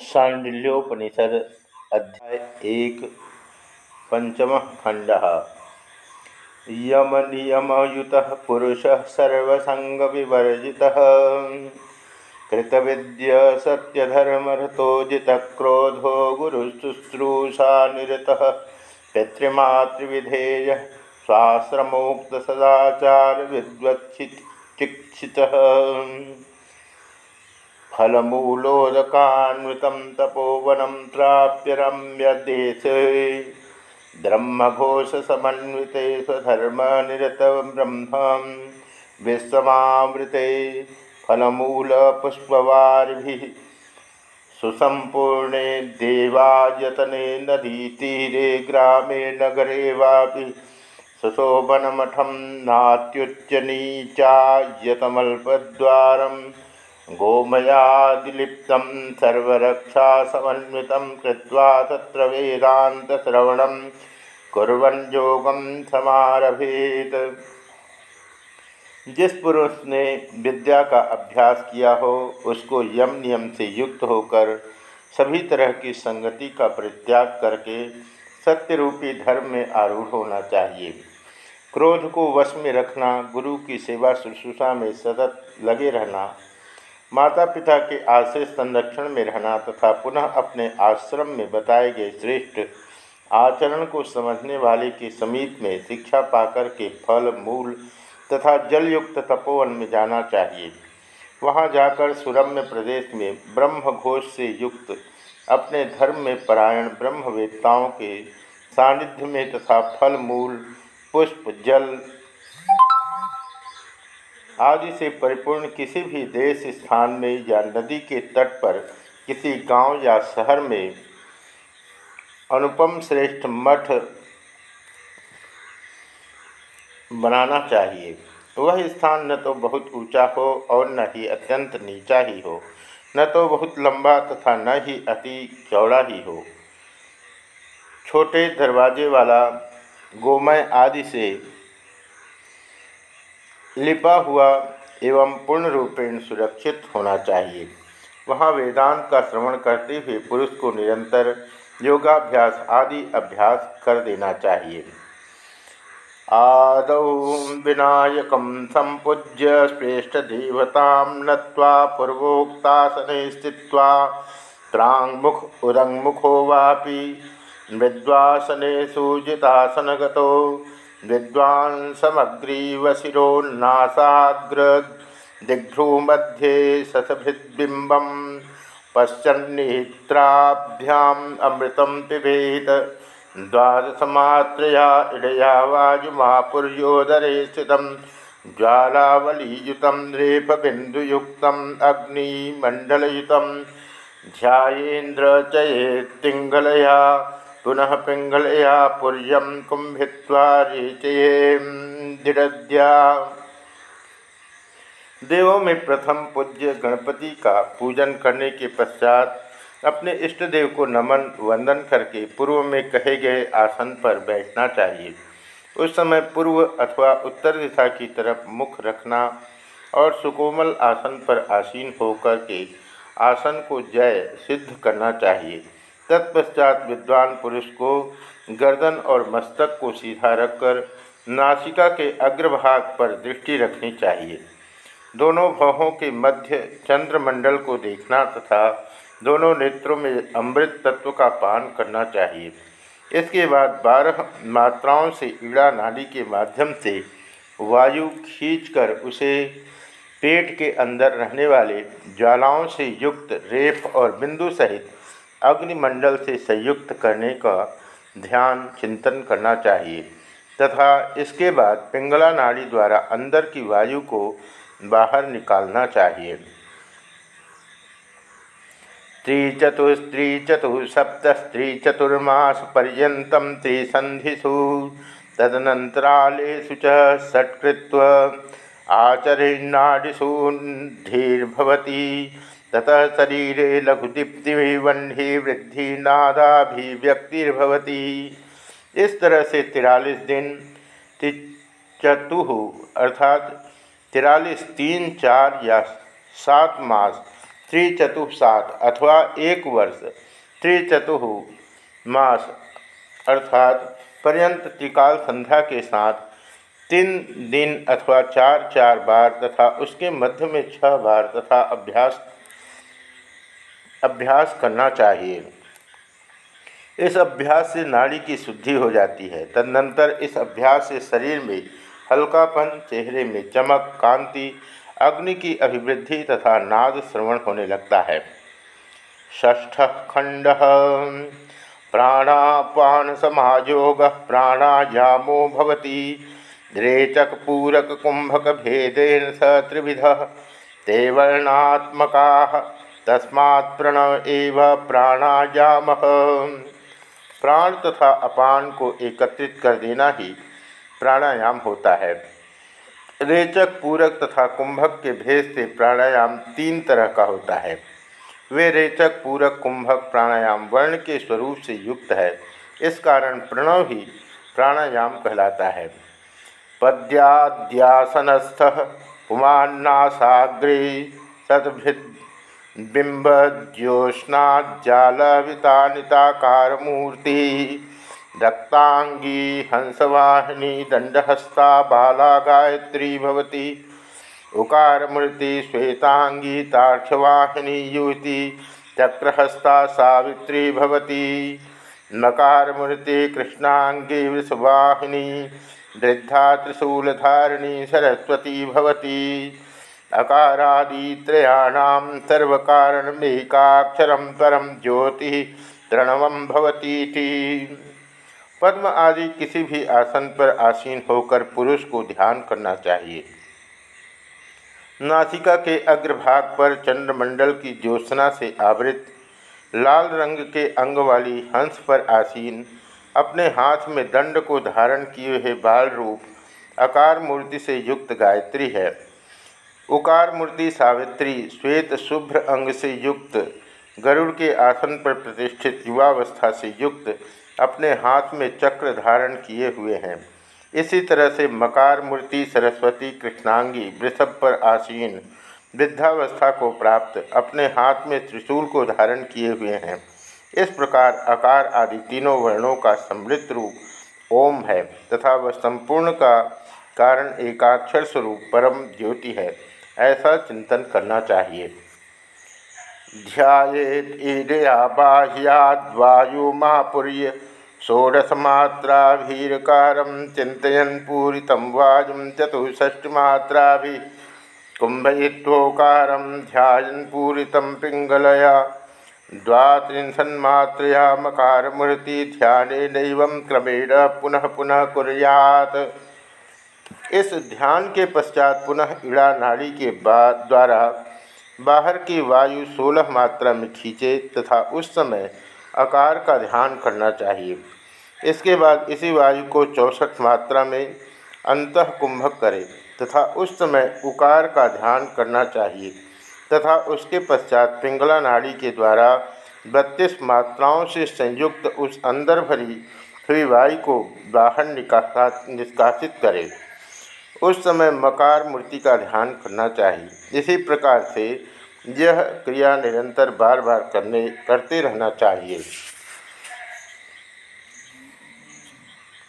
शाण्डिल्योपनिषद अध्याय एक, पंचम खंड। यम नियमयुत पुरुष सर्वसंग विवर्जि कृतविद्य सत्यधर्मरतोजित क्रोधो गुरुशुश्रूषा निरत। पितृमातृविधेय स्वाश्रमोक्त सदाचार विद्वत्शिक्षित फलमूलोदकान्वितं तपोवनं प्राप्य रम्यदेशे ब्रह्मघोषसमन्विते स्वधर्मनिरतब्रह्मं। विश्वमावृते फलमूलपुष्पवारिभिः सुसम्पूर्णे देवायतने नदी नदीतीरे ग्रामे नगरे वापि सुशोभनमठं नात्युच्चनीचायतमल्पद्वारम् गोमयादिलिप्तं सर्वरक्षासमन्वितं कृत्वा तत्र वेदान्तश्रवणं कुर्वन् समारभेत। जिस पुरुष ने विद्या का अभ्यास किया हो, उसको यम नियम से युक्त होकर सभी तरह की संगति का परित्याग करके सत्य रूपी धर्म में आरूढ़ होना चाहिए। क्रोध को वश में रखना, गुरु की सेवा शुश्रूषा में सतत लगे रहना माता पिता के आश्रय संरक्षण में रहना तथा पुनः अपने आश्रम में बताए गए श्रेष्ठ आचरण को समझने वाले के समीप में शिक्षा पाकर के फल, मूल तथा जलयुक्त तपोवन में जाना चाहिए। वहाँ जाकर सुरम्य प्रदेश में ब्रह्म घोष से युक्त, अपने धर्म में परायण ब्रह्मवेत्ताओं के सानिध्य में तथा फल, मूल, पुष्प, जल आदि से परिपूर्ण किसी भी देश, स्थान में या नदी के तट पर, किसी गाँव या शहर में, अनुपम श्रेष्ठ मठ बनाना चाहिए। वह स्थान न तो बहुत ऊँचा हो और न ही अत्यंत नीचा ही हो। न तो बहुत लंबा तथा न ही अति चौड़ा ही हो। छोटे दरवाजे वाला गोमय आदि से लिपा हुआ एवं पूर्ण रूपेण सुरक्षित होना चाहिए। वहाँ वेदांत का श्रवण करते हुए पुरुष को निरंतर योगाभ्यास आदि अभ्यास कर देना चाहिए। आदौ विनायक संपूज्य श्रेष्ठ देवता नत्वा पूर्वोक्तासने स्थित्वा प्रांगमुख उदंगमुखो वापि मृद्वासने सूजितासनगतो विद्वान् समग्रीवशिरोन्नासाग्रदिग्भ्रूमध्ये शतभिद्बिम्बं पश्चन्निहित्राभ्याम् अमृतं पिबेत द्वादशमात्रया इडया वायुमापुर्योदरे स्थितं ज्वालावलीयुतं रेफबिन्दुयुक्तम् अग्निमण्डलयुतं ध्यायेन्द्रचयेत्तिङ्गलया पुनः पिंगलया कुंभित्वा रेचयेदिरद्या देवों में प्रथम पूज्य गणपति का पूजन करने के पश्चात अपने इष्ट देव को नमन, वंदन करके पूर्व में कहे गए आसन पर बैठना चाहिए। उस समय पूर्व अथवा उत्तर दिशा की तरफ़ मुख रखना और सुकोमल आसन पर आसीन होकर के आसन को जय सिद्ध करना चाहिए। तत्पश्चात विद्वान पुरुष को गर्दन और मस्तक को सीधा रखकर नासिका के अग्रभाग पर दृष्टि रखनी चाहिए। दोनों भवों के मध्य चंद्रमंडल को देखना तथा दोनों नेत्रों में अमृत तत्व का पान करना चाहिए। इसके बाद बारह मात्राओं से ईड़ा नाली के माध्यम से वायु खींचकर उसे पेट के अंदर रहने वाले ज्वालाओं से युक्त रेफ और बिंदु सहित अग्निमंडल से संयुक्त करने का ध्यान चिंतन करना चाहिए, तथा इसके बाद पिंगला नाड़ी द्वारा अंदर की वायु को बाहर निकालना चाहिए। त्रिचतुस्त्री चतु चतुर्मास पर्यतम त्रिसंधिषु तदनंतरालेषु च षट्कृत्व धीर्भवती। ततः शरीरे लघुदीप्तिवह्नि वृद्धि नादाभिव्यक्तिर्भवती इस तरह से तिरालीस दिन तिचतु अर्थात तिरालीस तीन चार या सात मास त्रिचतुसात अथवा एक वर्ष, त्रिचतु मास, अर्थात पर्यंत त्रिकाल संध्या के साथ तीन दिन अथवा चार चार बार तथा उसके मध्य में छह बार तथा अभ्यास अभ्यास करना चाहिए। इस अभ्यास से नाड़ी की शुद्धि हो जाती है। तदनंतर इस अभ्यास से शरीर में हल्कापन, चेहरे में चमक, कांति, अग्नि की अभिवृद्धि तथा नाद श्रवण होने लगता है। ष्ठ खंड। प्राणापान समाजोग प्राणायामो भवती। रेचक पूरक कुंभक भेदेन स त्रिविध। ते वर्णात्मका तस्मा प्रणव एव प्राणायाम। प्राण तथा अपान को एकत्रित कर देना ही प्राणायाम होता है। रेचक, पूरक तथा कुंभक के भेद से प्राणायाम तीन तरह का होता है। वे रेचक, पूरक, कुंभक प्राणायाम वर्ण के स्वरूप से युक्त है। इस कारण प्रणव ही प्राणायाम कहलाता है। पद्याद्यासनस्थ पुमान्नासाग्रे सद्भिद्योष्णाज्जालवितानिताकारमूर्ति रक्तांगी हंसवाहिनी, दंडहस्ता, बाला गायत्री भवती। उकारमूर्ति श्वेतांगी ताक्षवाहिनी युवती, चक्रहस्ता, सावित्री भवती। मकारमूर्ति कृष्णांगी वृषवाहिनी वृद्धा, त्रिशूलधारिणी, सरस्वती भवती। अकारादित्रयाणां सर्वकारणमेकाक्षरं परम ज्योति तृणवम भवती पद्म आदि किसी भी आसन पर आसीन होकर पुरुष को ध्यान करना चाहिए। नासिका के अग्रभाग पर चंद्रमंडल की ज्योत्सना से आवृत लाल रंग के अंग वाली हंस पर आसीन अपने हाथ में दंड को धारण किए हुए बाल रूप अकार मूर्ति से युक्त गायत्री है। उकार मूर्ति सावित्री श्वेत शुभ्र अंग से युक्त, गरुड़ के आसन पर प्रतिष्ठित युवावस्था से युक्त, अपने हाथ में चक्र धारण किए हुए हैं। इसी तरह से मकार मूर्ति सरस्वती कृष्णांगी वृषभ पर आसीन वृद्धावस्था को प्राप्त, अपने हाथ में त्रिशूल को धारण किए हुए हैं। इस प्रकार आकार आदि तीनों वर्णों का समृद्ध रूप ओम है तथा वह संपूर्ण का कारण एकाक्षर स्वरूप परम ज्योति है। ऐसा चिंतन करना चाहिए। ध्यात ईडया बाह्याद्वायुमापुर्य षोडशमात्राभीरकार चिंतन पूरित वायु ध्यान पूरित पिंगलया द्वात्रिंशन्मात्रया मकारमूर्ति ध्यान नैव क्रमेण पुनः पुनः कुरियात। इस ध्यान के पश्चात पुनः इड़ा नाड़ी के बाद द्वारा बाहर की वायु सोलह मात्रा में खींचे तथा उस समय आकार का ध्यान करना चाहिए। इसके बाद इसी वायु को चौसठ मात्रा में अंत कुंभक करें तथा उस समय उकार का ध्यान करना चाहिए तथा उसके पश्चात पिंगला नाड़ी के द्वारा बत्तीस मात्राओं से संयुक्त उस अंदर भरी हुई वायु को बाहर निष्कासित करे। उस समय मकार मूर्ति का ध्यान करना चाहिए। इसी प्रकार से यह क्रिया निरंतर बार बार करने, करते रहना चाहिए।